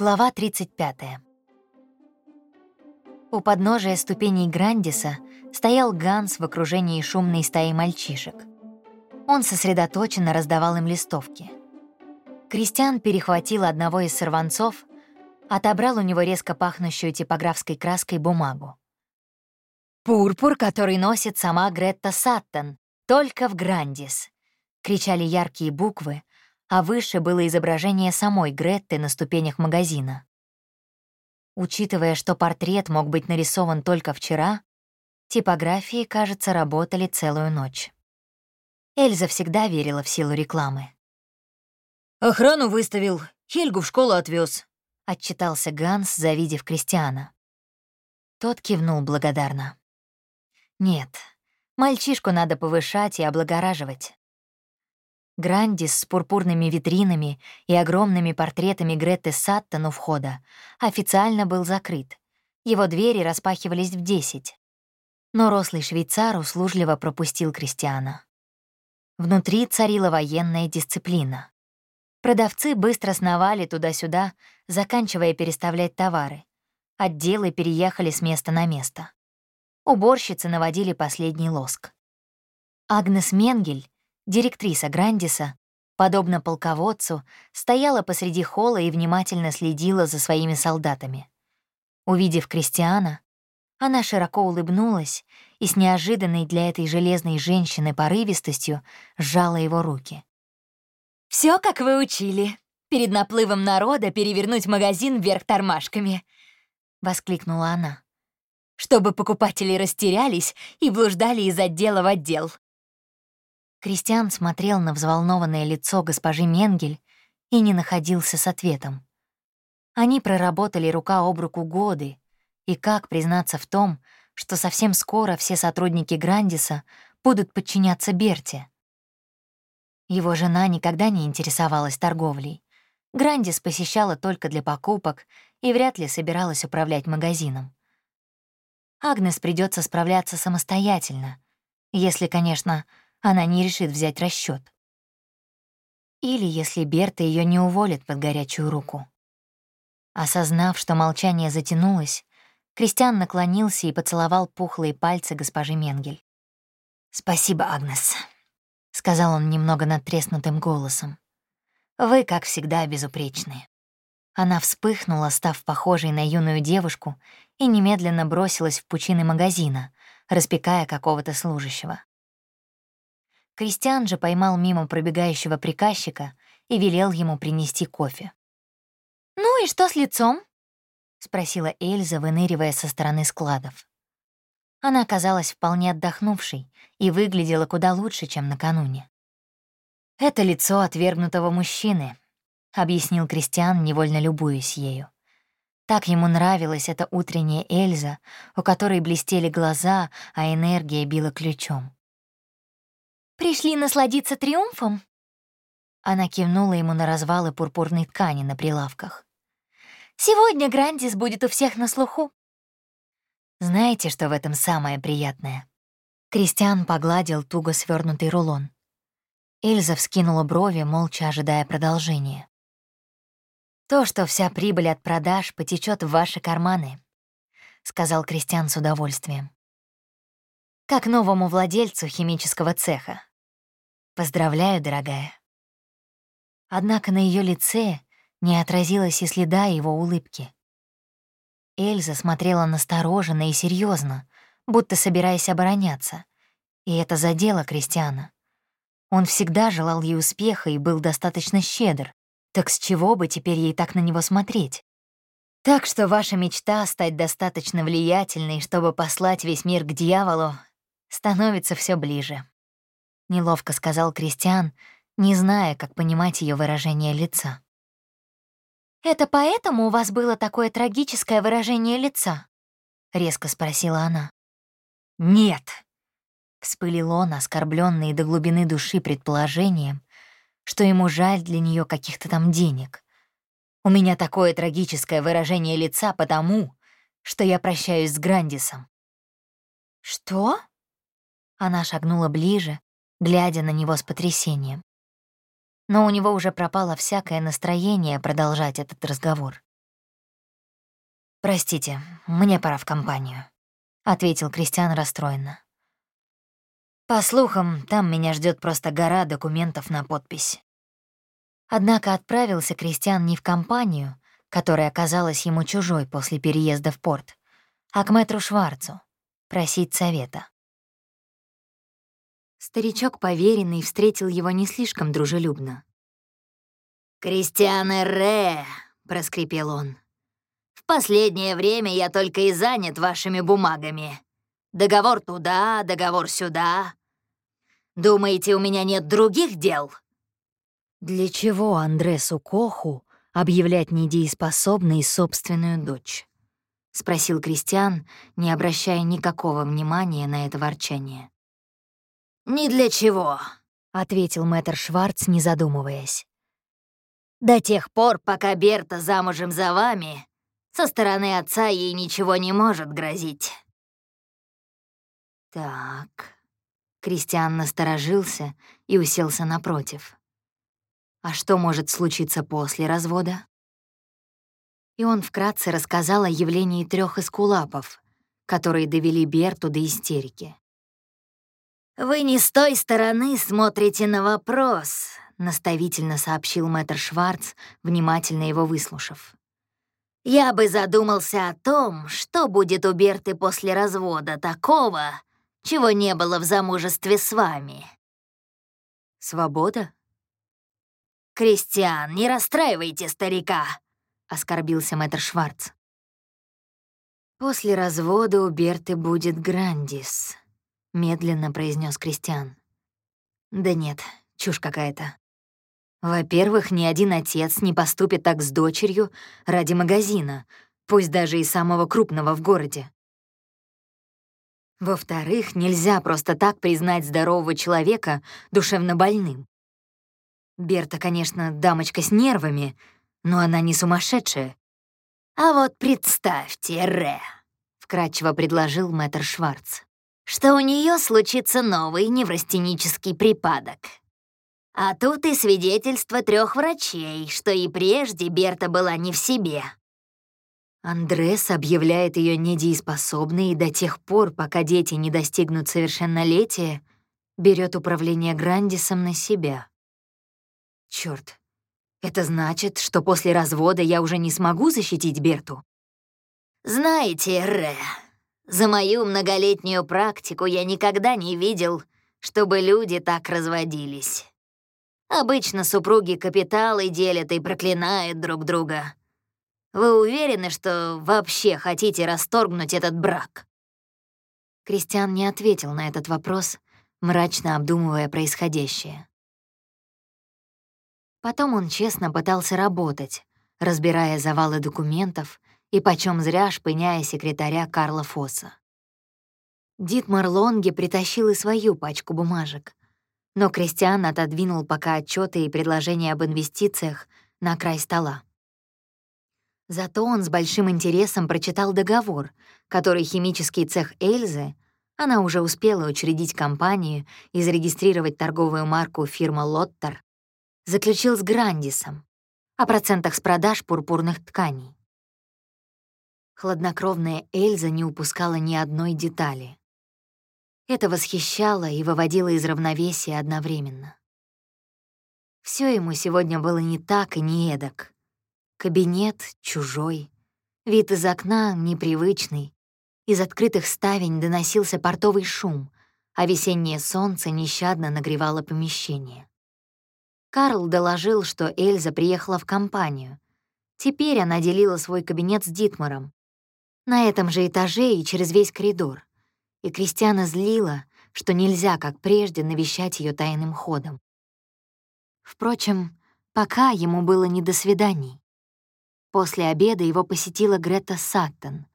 Глава 35. У подножия ступеней Грандиса стоял Ганс в окружении шумной стаи мальчишек. Он сосредоточенно раздавал им листовки. Кристиан перехватил одного из сорванцов, отобрал у него резко пахнущую типографской краской бумагу. «Пурпур, который носит сама Гретта Саттон, только в Грандис!» — кричали яркие буквы, а выше было изображение самой Гретты на ступенях магазина. Учитывая, что портрет мог быть нарисован только вчера, типографии, кажется, работали целую ночь. Эльза всегда верила в силу рекламы. «Охрану выставил, Хельгу в школу отвез, отчитался Ганс, завидев Кристиана. Тот кивнул благодарно. «Нет, мальчишку надо повышать и облагораживать. Грандис с пурпурными витринами и огромными портретами Гретты Саттон у входа официально был закрыт. Его двери распахивались в десять. Но рослый швейцар услужливо пропустил Кристиана. Внутри царила военная дисциплина. Продавцы быстро сновали туда-сюда, заканчивая переставлять товары. Отделы переехали с места на место. Уборщицы наводили последний лоск. Агнес Менгель Директриса Грандиса, подобно полководцу, стояла посреди холла и внимательно следила за своими солдатами. Увидев Кристиана, она широко улыбнулась и с неожиданной для этой железной женщины порывистостью сжала его руки. Все, как вы учили. Перед наплывом народа перевернуть магазин вверх тормашками», — воскликнула она. «Чтобы покупатели растерялись и блуждали из отдела в отдел. Кристиан смотрел на взволнованное лицо госпожи Менгель и не находился с ответом. Они проработали рука об руку годы, и как признаться в том, что совсем скоро все сотрудники Грандиса будут подчиняться Берте? Его жена никогда не интересовалась торговлей. Грандис посещала только для покупок и вряд ли собиралась управлять магазином. Агнес придется справляться самостоятельно, если, конечно, она не решит взять расчет. Или если Берта ее не уволит под горячую руку. Осознав, что молчание затянулось, Кристиан наклонился и поцеловал пухлые пальцы госпожи Менгель. «Спасибо, Агнес», — сказал он немного надтреснутым голосом. «Вы, как всегда, безупречны». Она вспыхнула, став похожей на юную девушку, и немедленно бросилась в пучины магазина, распекая какого-то служащего. Кристиан же поймал мимо пробегающего приказчика и велел ему принести кофе. «Ну и что с лицом?» — спросила Эльза, выныривая со стороны складов. Она казалась вполне отдохнувшей и выглядела куда лучше, чем накануне. «Это лицо отвергнутого мужчины», — объяснил Кристиан, невольно любуясь ею. Так ему нравилась эта утренняя Эльза, у которой блестели глаза, а энергия била ключом. Пришли насладиться триумфом?» Она кивнула ему на развалы пурпурной ткани на прилавках. «Сегодня Грандис будет у всех на слуху». Знаете, что в этом самое приятное? Кристиан погладил туго свернутый рулон. Эльза вскинула брови, молча ожидая продолжения. «То, что вся прибыль от продаж потечет в ваши карманы», — сказал Кристиан с удовольствием. «Как новому владельцу химического цеха. Поздравляю, дорогая. Однако на ее лице не отразилось и следа его улыбки. Эльза смотрела настороженно и серьезно, будто собираясь обороняться, и это задело Кристиана. Он всегда желал ей успеха и был достаточно щедр, так с чего бы теперь ей так на него смотреть? Так что ваша мечта стать достаточно влиятельной, чтобы послать весь мир к дьяволу, становится все ближе неловко сказал Кристиан, не зная, как понимать ее выражение лица. «Это поэтому у вас было такое трагическое выражение лица?» — резко спросила она. «Нет», — вспылил он, оскорбленный до глубины души предположением, что ему жаль для нее каких-то там денег. «У меня такое трагическое выражение лица потому, что я прощаюсь с Грандисом». «Что?» Она шагнула ближе, глядя на него с потрясением. Но у него уже пропало всякое настроение продолжать этот разговор. «Простите, мне пора в компанию», — ответил Кристиан расстроенно. «По слухам, там меня ждет просто гора документов на подпись». Однако отправился Кристиан не в компанию, которая оказалась ему чужой после переезда в порт, а к мэтру Шварцу, просить совета. Старичок поверенный встретил его не слишком дружелюбно. «Кристиан Ре», — проскрипел он, — «в последнее время я только и занят вашими бумагами. Договор туда, договор сюда. Думаете, у меня нет других дел?» Для чего Андресу Коху объявлять недееспособной собственную дочь? — спросил Кристиан, не обращая никакого внимания на это ворчание. «Ни для чего», — ответил мэтр Шварц, не задумываясь. «До тех пор, пока Берта замужем за вами, со стороны отца ей ничего не может грозить». «Так...» Кристиан насторожился и уселся напротив. «А что может случиться после развода?» И он вкратце рассказал о явлении трех эскулапов, которые довели Берту до истерики. «Вы не с той стороны смотрите на вопрос», — наставительно сообщил мэтр Шварц, внимательно его выслушав. «Я бы задумался о том, что будет у Берты после развода такого, чего не было в замужестве с вами». «Свобода?» «Кристиан, не расстраивайте старика», — оскорбился мэтр Шварц. «После развода у Берты будет Грандис», — медленно произнес Кристиан. «Да нет, чушь какая-то. Во-первых, ни один отец не поступит так с дочерью ради магазина, пусть даже и самого крупного в городе. Во-вторых, нельзя просто так признать здорового человека душевно больным. Берта, конечно, дамочка с нервами, но она не сумасшедшая. «А вот представьте, Ре», — вкратчиво предложил мэтр Шварц что у нее случится новый неврастенический припадок. А тут и свидетельство трех врачей, что и прежде Берта была не в себе. Андрес объявляет ее недееспособной и до тех пор, пока дети не достигнут совершеннолетия, берет управление Грандисом на себя. Черт, это значит, что после развода я уже не смогу защитить Берту? Знаете, Ре, за мою многолетнюю практику я никогда не видел, чтобы люди так разводились. Обычно супруги капиталы делят и проклинают друг друга. Вы уверены, что вообще хотите расторгнуть этот брак?» Кристиан не ответил на этот вопрос, мрачно обдумывая происходящее. Потом он честно пытался работать, разбирая завалы документов и почем зря шпыняя секретаря Карла Фосса. Дитмар Лонге притащил и свою пачку бумажек, но Кристиан отодвинул пока отчеты и предложения об инвестициях на край стола. Зато он с большим интересом прочитал договор, который химический цех Эльзы, она уже успела учредить компанию и зарегистрировать торговую марку фирма «Лоттер», заключил с Грандисом о процентах с продаж пурпурных тканей. Хладнокровная Эльза не упускала ни одной детали. Это восхищало и выводило из равновесия одновременно. Все ему сегодня было не так и не эдак. Кабинет чужой, вид из окна непривычный, из открытых ставень доносился портовый шум, а весеннее солнце нещадно нагревало помещение. Карл доложил, что Эльза приехала в компанию. Теперь она делила свой кабинет с Дитмаром, на этом же этаже и через весь коридор. И Кристиана злила, что нельзя, как прежде, навещать ее тайным ходом. Впрочем, пока ему было не до свиданий. После обеда его посетила Грета Саттон.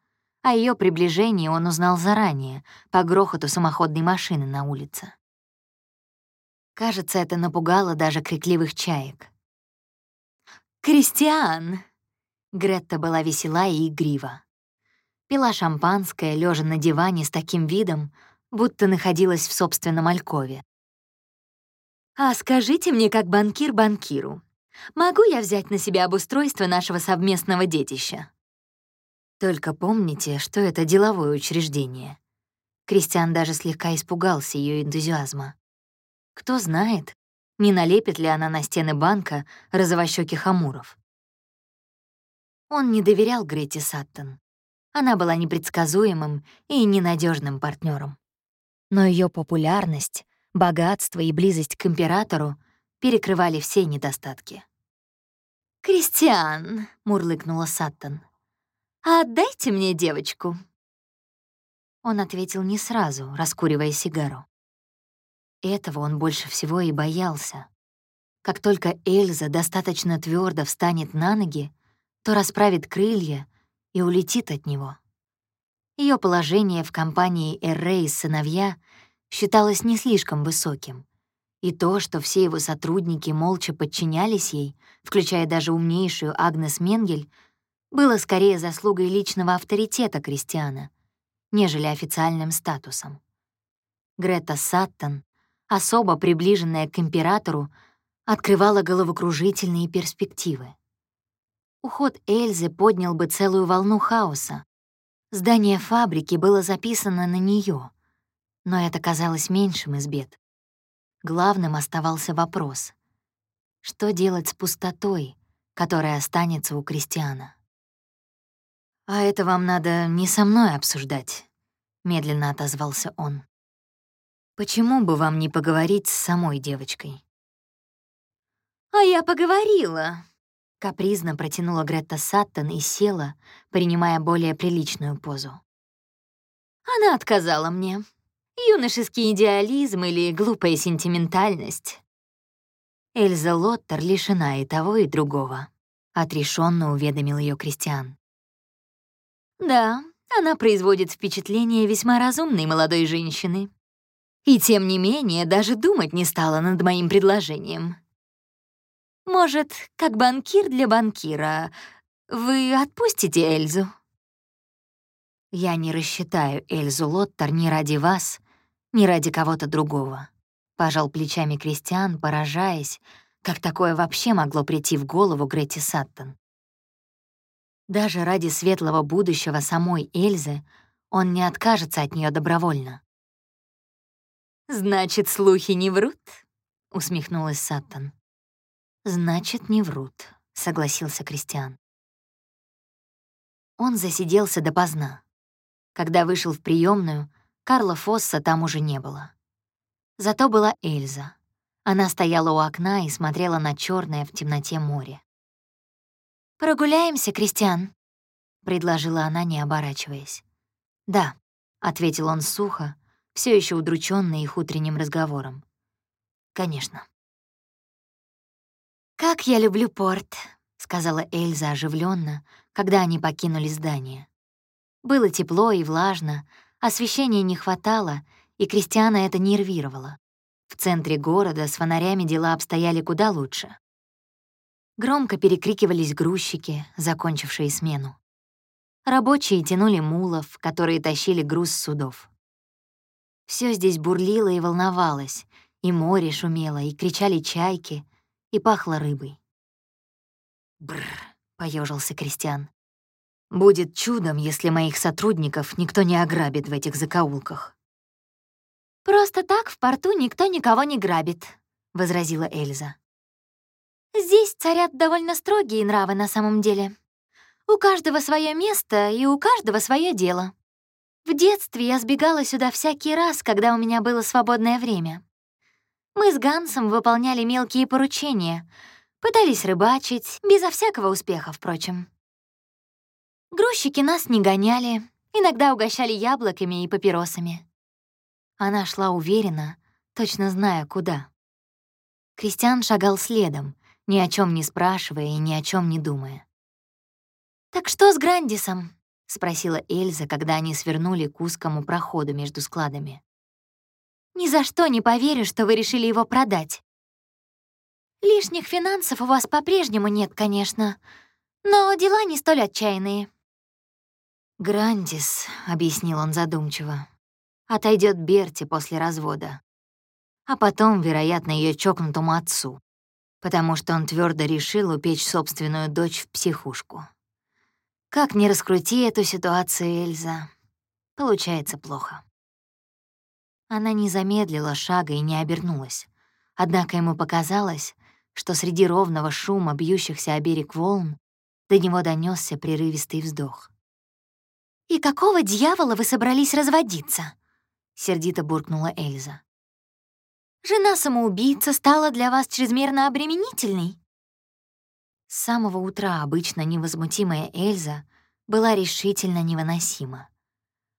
О ее приближении он узнал заранее, по грохоту самоходной машины на улице. Кажется, это напугало даже крикливых чаек. «Кристиан!» Гретта была весела и игрива пила шампанское, лежа на диване с таким видом, будто находилась в собственном алькове. «А скажите мне, как банкир банкиру, могу я взять на себя обустройство нашего совместного детища?» Только помните, что это деловое учреждение. Кристиан даже слегка испугался ее энтузиазма. Кто знает, не налепит ли она на стены банка розовощёких амуров. Он не доверял Грете Саттон. Она была непредсказуемым и ненадежным партнером. Но ее популярность, богатство и близость к императору перекрывали все недостатки. «Кристиан», — мурлыкнула Саттон, «Отдайте мне девочку». Он ответил не сразу, раскуривая сигару. Этого он больше всего и боялся. Как только Эльза достаточно твердо встанет на ноги, то расправит крылья и улетит от него. Ее положение в компании Эррей сыновья считалось не слишком высоким, и то, что все его сотрудники молча подчинялись ей, включая даже умнейшую Агнес Менгель, было скорее заслугой личного авторитета Кристиана, нежели официальным статусом. Грета Саттон, особо приближенная к императору, открывала головокружительные перспективы. Уход Эльзы поднял бы целую волну хаоса. Здание фабрики было записано на нее, но это казалось меньшим из бед. Главным оставался вопрос — что делать с пустотой, которая останется у крестьяна? «А это вам надо не со мной обсуждать», — медленно отозвался он. «Почему бы вам не поговорить с самой девочкой?» «А я поговорила», — капризно протянула Гретта Саттон и села, принимая более приличную позу. Она отказала мне. Юношеский идеализм или глупая сентиментальность. Эльза Лоттер лишена и того, и другого, — отрешенно уведомил ее Кристиан. Да, она производит впечатление весьма разумной молодой женщины. И тем не менее даже думать не стала над моим предложением. Может, как банкир для банкира, вы отпустите Эльзу? Я не рассчитаю Эльзу Лоттер ни ради вас, ни ради кого-то другого. Пожал плечами Кристиан, поражаясь, как такое вообще могло прийти в голову Гретти Саттон. Даже ради светлого будущего самой Эльзы он не откажется от нее добровольно. «Значит, слухи не врут?» — усмехнулась Саттон. «Значит, не врут», — согласился Кристиан. Он засиделся допоздна. Когда вышел в приемную, Карла Фосса там уже не было. Зато была Эльза. Она стояла у окна и смотрела на черное в темноте море. «Прогуляемся, Кристиан?» — предложила она, не оборачиваясь. «Да», — ответил он сухо, все еще удрученный их утренним разговором. «Конечно». «Как я люблю порт», — сказала Эльза оживленно, когда они покинули здание. Было тепло и влажно, освещения не хватало, и Кристиана это нервировало. В центре города с фонарями дела обстояли куда лучше. Громко перекрикивались грузчики, закончившие смену. Рабочие тянули мулов, которые тащили груз с судов. Все здесь бурлило и волновалось, и море шумело, и кричали чайки, и пахло рыбой. Бррр, поежился Кристиан. Будет чудом, если моих сотрудников никто не ограбит в этих закоулках. «Просто так в порту никто никого не грабит», — возразила Эльза. Здесь царят довольно строгие нравы на самом деле. У каждого свое место и у каждого свое дело. В детстве я сбегала сюда всякий раз, когда у меня было свободное время. Мы с Гансом выполняли мелкие поручения, пытались рыбачить, безо всякого успеха, впрочем. Грузчики нас не гоняли, иногда угощали яблоками и папиросами. Она шла уверенно, точно зная, куда. Кристиан шагал следом, ни о чем не спрашивая и ни о чем не думая. «Так что с Грандисом?» — спросила Эльза, когда они свернули к узкому проходу между складами. «Ни за что не поверю, что вы решили его продать. Лишних финансов у вас по-прежнему нет, конечно, но дела не столь отчаянные». «Грандис», — объяснил он задумчиво, — «отойдет Берти после развода, а потом, вероятно, ее чокнутому отцу потому что он твердо решил упечь собственную дочь в психушку. Как ни раскрути эту ситуацию, Эльза, получается плохо. Она не замедлила шага и не обернулась. Однако ему показалось, что среди ровного шума бьющихся о берег волн до него донесся прерывистый вздох. «И какого дьявола вы собрались разводиться?» — сердито буркнула Эльза. «Жена-самоубийца стала для вас чрезмерно обременительной?» С самого утра обычно невозмутимая Эльза была решительно невыносима.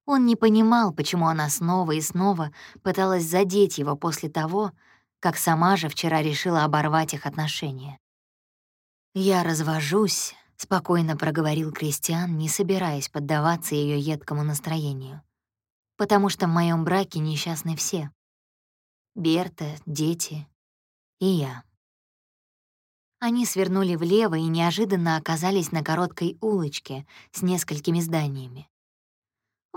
Он не понимал, почему она снова и снова пыталась задеть его после того, как сама же вчера решила оборвать их отношения. «Я развожусь», — спокойно проговорил Кристиан, не собираясь поддаваться ее едкому настроению. «Потому что в моем браке несчастны все. Берта, дети и я». Они свернули влево и неожиданно оказались на короткой улочке с несколькими зданиями.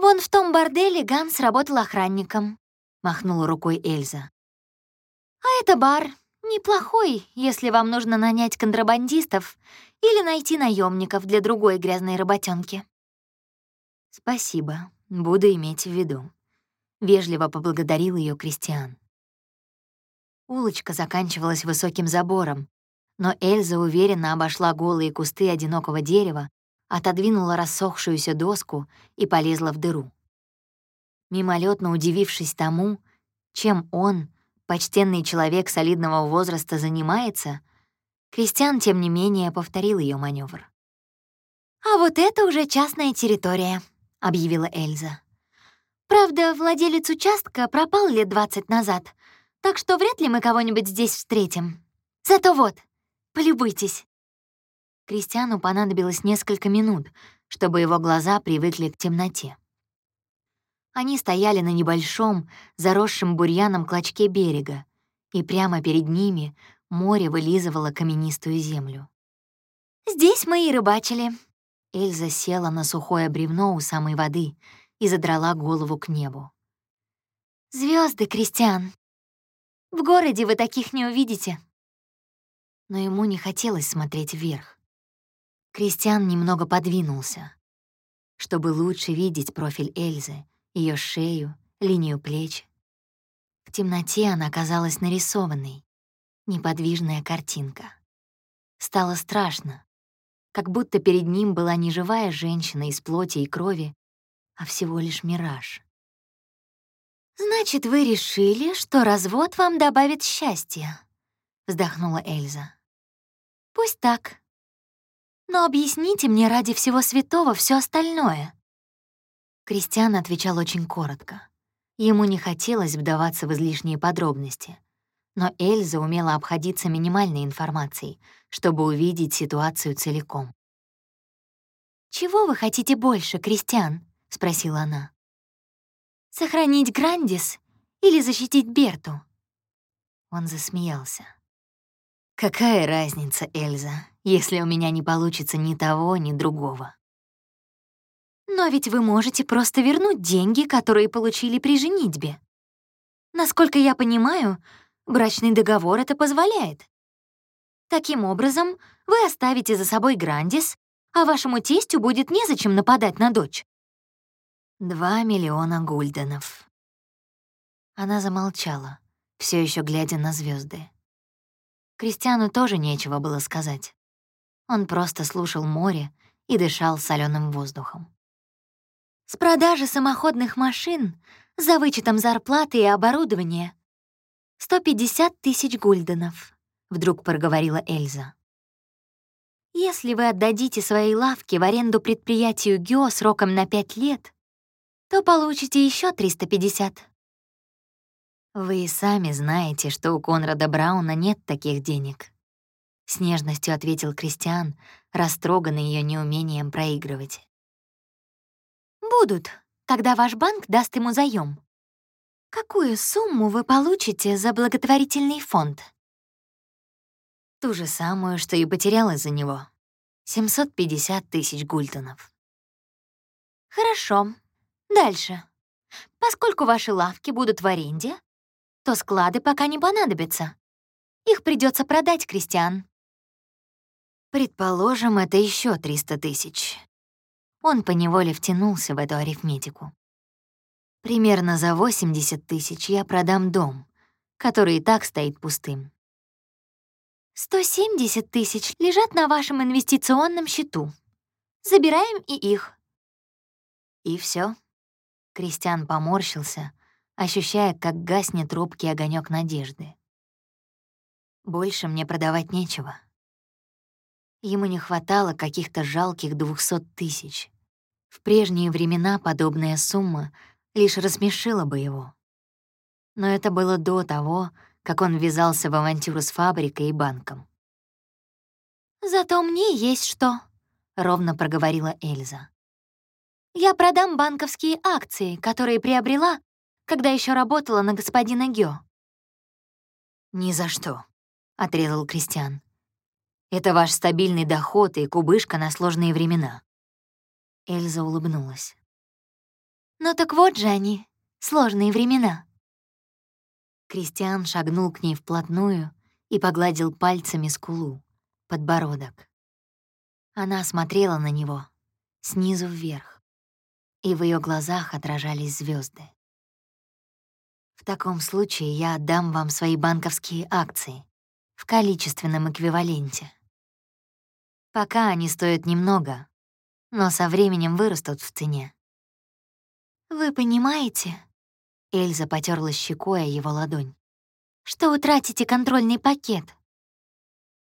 «Вон в том борделе Ганс работал охранником», — махнула рукой Эльза. А это бар. Неплохой, если вам нужно нанять контрабандистов или найти наемников для другой грязной работенки. Спасибо, буду иметь в виду. Вежливо поблагодарил ее Кристиан. Улочка заканчивалась высоким забором, но Эльза уверенно обошла голые кусты одинокого дерева, отодвинула рассохшуюся доску и полезла в дыру. Мимолетно удивившись тому, чем он, почтенный человек солидного возраста занимается, Кристиан, тем не менее, повторил ее маневр. «А вот это уже частная территория», — объявила Эльза. «Правда, владелец участка пропал лет двадцать назад, так что вряд ли мы кого-нибудь здесь встретим. Зато вот, полюбуйтесь». Кристиану понадобилось несколько минут, чтобы его глаза привыкли к темноте. Они стояли на небольшом, заросшем бурьяном клочке берега, и прямо перед ними море вылизывало каменистую землю. «Здесь мы и рыбачили». Эльза села на сухое бревно у самой воды и задрала голову к небу. Звезды, Кристиан. В городе вы таких не увидите». Но ему не хотелось смотреть вверх. Кристиан немного подвинулся, чтобы лучше видеть профиль Эльзы ее шею, линию плеч. В темноте она казалась нарисованной, неподвижная картинка. Стало страшно, как будто перед ним была не живая женщина из плоти и крови, а всего лишь мираж. «Значит, вы решили, что развод вам добавит счастья?» — вздохнула Эльза. «Пусть так. Но объясните мне ради всего святого все остальное. Кристиан отвечал очень коротко. Ему не хотелось вдаваться в излишние подробности. Но Эльза умела обходиться минимальной информацией, чтобы увидеть ситуацию целиком. «Чего вы хотите больше, Кристиан?» — спросила она. «Сохранить Грандис или защитить Берту?» Он засмеялся. «Какая разница, Эльза, если у меня не получится ни того, ни другого?» Но ведь вы можете просто вернуть деньги, которые получили при женитьбе. Насколько я понимаю, брачный договор это позволяет. Таким образом, вы оставите за собой Грандис, а вашему тестю будет незачем нападать на дочь. Два миллиона гульденов. Она замолчала, все еще глядя на звезды. Кристиану тоже нечего было сказать. Он просто слушал море и дышал соленым воздухом. С продажи самоходных машин за вычетом зарплаты и оборудования 150 тысяч гульденов, вдруг проговорила Эльза. Если вы отдадите свои лавки в аренду предприятию ГИО сроком на 5 лет, то получите еще 350. Вы и сами знаете, что у Конрада Брауна нет таких денег. С нежностью ответил Кристиан, растроганный ее неумением проигрывать будут, когда ваш банк даст ему заем. Какую сумму вы получите за благотворительный фонд? Ту же самую, что и потерял из-за него. 750 тысяч гульденов. Хорошо. Дальше. Поскольку ваши лавки будут в аренде, то склады пока не понадобятся. Их придется продать, крестьян. Предположим, это еще 300 тысяч. Он поневоле втянулся в эту арифметику. Примерно за 80 тысяч я продам дом, который и так стоит пустым. 170 тысяч лежат на вашем инвестиционном счету. Забираем и их. И все. Кристиан поморщился, ощущая, как гаснет робкий огонек надежды. Больше мне продавать нечего. Ему не хватало каких-то жалких двухсот тысяч. В прежние времена подобная сумма лишь рассмешила бы его. Но это было до того, как он ввязался в авантюру с фабрикой и банком. «Зато мне есть что», — ровно проговорила Эльза. «Я продам банковские акции, которые приобрела, когда еще работала на господина Гё». «Ни за что», — отрезал Кристиан. «Это ваш стабильный доход и кубышка на сложные времена». Эльза улыбнулась. «Ну так вот же они, сложные времена». Кристиан шагнул к ней вплотную и погладил пальцами скулу, подбородок. Она смотрела на него снизу вверх, и в ее глазах отражались звезды. В таком случае я отдам вам свои банковские акции в количественном эквиваленте. Пока они стоят немного, но со временем вырастут в цене. Вы понимаете, Эльза потерла щекой о его ладонь. «Что утратите контрольный пакет?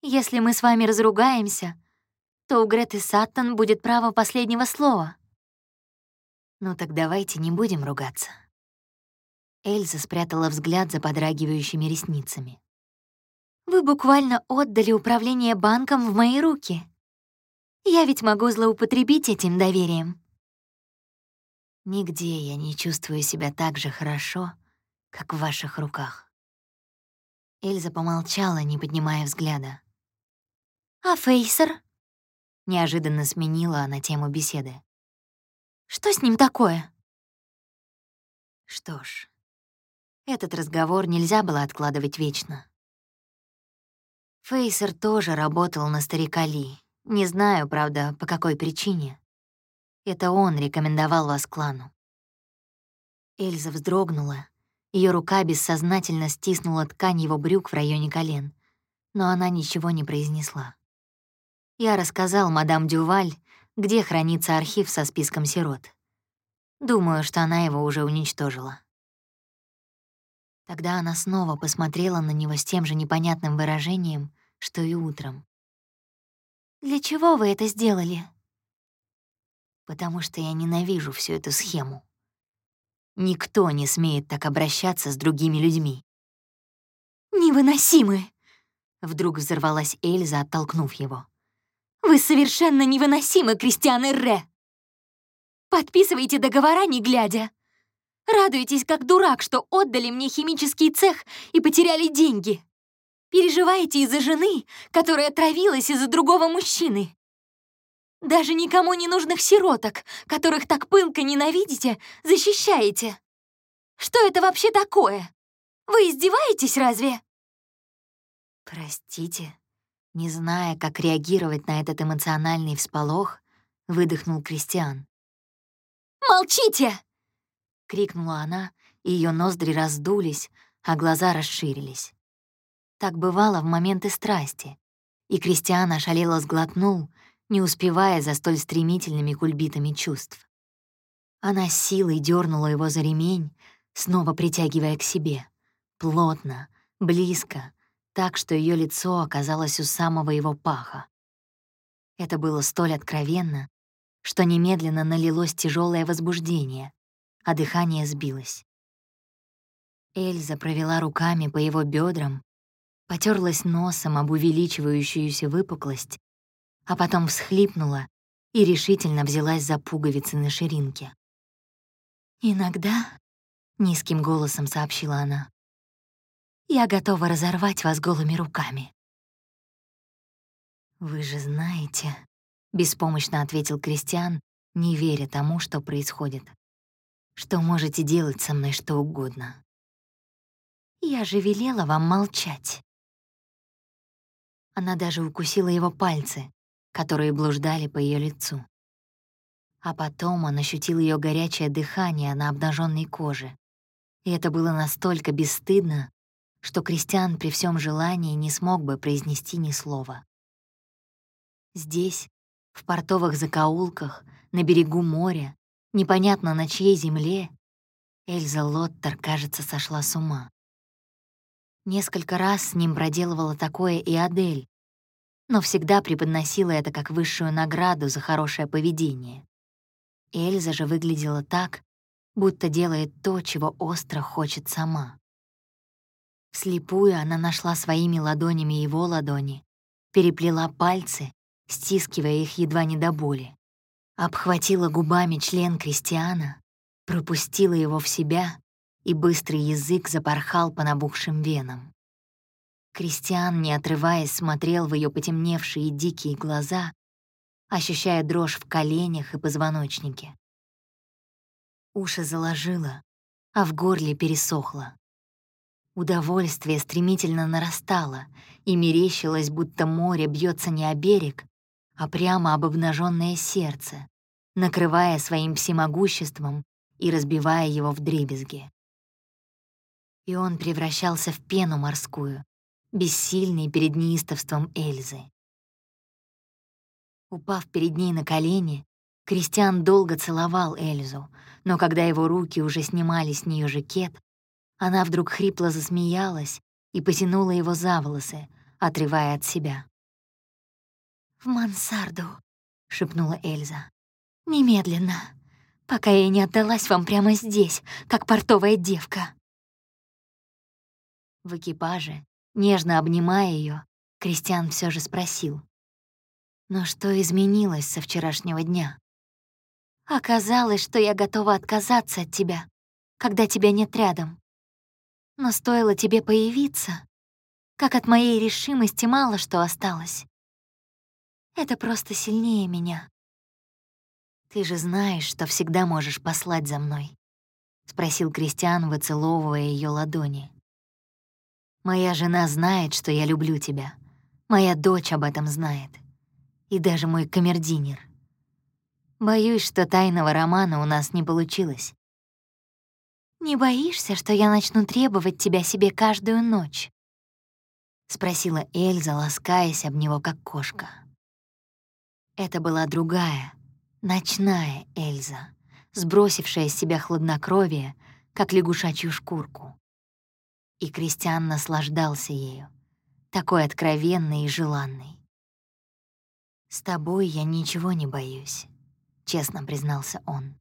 Если мы с вами разругаемся, то у Греты Саттон будет право последнего слова». «Ну так давайте не будем ругаться». Эльза спрятала взгляд за подрагивающими ресницами. «Вы буквально отдали управление банком в мои руки. Я ведь могу злоупотребить этим доверием». Нигде я не чувствую себя так же хорошо, как в ваших руках. Эльза помолчала, не поднимая взгляда. «А Фейсер?» Неожиданно сменила она тему беседы. «Что с ним такое?» Что ж, этот разговор нельзя было откладывать вечно. Фейсер тоже работал на старика Ли. Не знаю, правда, по какой причине. Это он рекомендовал вас клану». Эльза вздрогнула. Ее рука бессознательно стиснула ткань его брюк в районе колен, но она ничего не произнесла. Я рассказал мадам Дюваль, где хранится архив со списком сирот. Думаю, что она его уже уничтожила. Тогда она снова посмотрела на него с тем же непонятным выражением, что и утром. «Для чего вы это сделали?» потому что я ненавижу всю эту схему. Никто не смеет так обращаться с другими людьми. «Невыносимы!» — вдруг взорвалась Эльза, оттолкнув его. «Вы совершенно невыносимы, Кристиан Ре! Подписывайте договора, не глядя. Радуйтесь, как дурак, что отдали мне химический цех и потеряли деньги. Переживаете из-за жены, которая отравилась из-за другого мужчины. Даже никому не нужных сироток, которых так пылко ненавидите, защищаете. Что это вообще такое? Вы издеваетесь разве? Простите, не зная, как реагировать на этот эмоциональный всполох, выдохнул Кристиан. «Молчите!» — крикнула она, и ее ноздри раздулись, а глаза расширились. Так бывало в моменты страсти, и Кристиан ошалело сглотнул, не успевая за столь стремительными кульбитами чувств. Она силой дернула его за ремень, снова притягивая к себе. Плотно, близко, так, что ее лицо оказалось у самого его паха. Это было столь откровенно, что немедленно налилось тяжелое возбуждение, а дыхание сбилось. Эльза провела руками по его бедрам, потерлась носом об увеличивающуюся выпуклость а потом всхлипнула и решительно взялась за пуговицы на ширинке. «Иногда», — низким голосом сообщила она, «я готова разорвать вас голыми руками». «Вы же знаете», — беспомощно ответил Кристиан, не веря тому, что происходит, «что можете делать со мной что угодно». «Я же велела вам молчать». Она даже укусила его пальцы, которые блуждали по ее лицу. А потом он ощутил ее горячее дыхание на обнаженной коже. И это было настолько бесстыдно, что Кристиан при всем желании не смог бы произнести ни слова. Здесь, в портовых закоулках, на берегу моря, непонятно на чьей земле, Эльза Лоттер, кажется, сошла с ума. Несколько раз с ним проделывала такое и Адель, но всегда преподносила это как высшую награду за хорошее поведение. Эльза же выглядела так, будто делает то, чего остро хочет сама. Слепую она нашла своими ладонями его ладони, переплела пальцы, стискивая их едва не до боли, обхватила губами член Кристиана, пропустила его в себя, и быстрый язык запорхал по набухшим венам. Кристиан, не отрываясь, смотрел в ее потемневшие дикие глаза, ощущая дрожь в коленях и позвоночнике. Уши заложило, а в горле пересохло. Удовольствие стремительно нарастало, и мерещилось, будто море бьется не о берег, а прямо об обнаженное сердце, накрывая своим всемогуществом и разбивая его в дребезги. И он превращался в пену морскую, бессильный перед неистовством Эльзы. Упав перед ней на колени, Кристиан долго целовал Эльзу, но когда его руки уже снимали с нее жакет, она вдруг хрипло засмеялась и потянула его за волосы, отрывая от себя. «В мансарду», — шепнула Эльза. «Немедленно, пока я не отдалась вам прямо здесь, как портовая девка». В экипаже, нежно обнимая ее, Кристиан все же спросил. «Но что изменилось со вчерашнего дня?» «Оказалось, что я готова отказаться от тебя, когда тебя нет рядом. Но стоило тебе появиться, как от моей решимости мало что осталось. Это просто сильнее меня. Ты же знаешь, что всегда можешь послать за мной, спросил Кристиан, выцеловывая ее ладони. Моя жена знает, что я люблю тебя. Моя дочь об этом знает. И даже мой камердинер. Боюсь, что тайного романа у нас не получилось. «Не боишься, что я начну требовать тебя себе каждую ночь?» — спросила Эльза, ласкаясь об него, как кошка. Это была другая, ночная Эльза, сбросившая с себя хладнокровие, как лягушачью шкурку. И Кристиан наслаждался ею, такой откровенной и желанной. «С тобой я ничего не боюсь», — честно признался он.